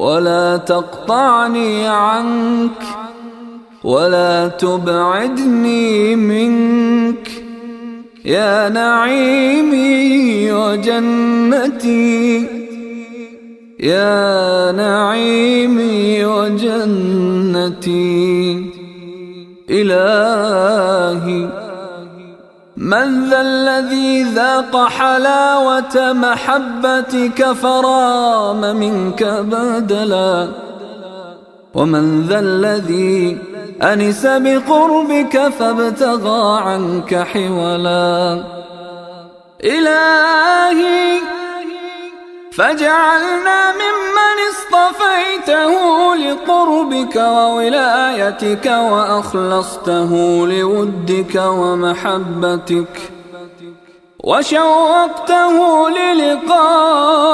ولا تقطعني عنك ولا تبعدني منك. يا نعيمي وجنتي يا نعيمي وجنتي إلهي من ذا الذي ذاق حلاوة محبتك فرام منك بدلا. ومن ذا الذي أنس بقربك فابتغى عنك حولا. إلهي فاجعلنا ممن اصطفيته لقربك وولايتك وأخلصته لودك ومحبتك وشوقته للقائك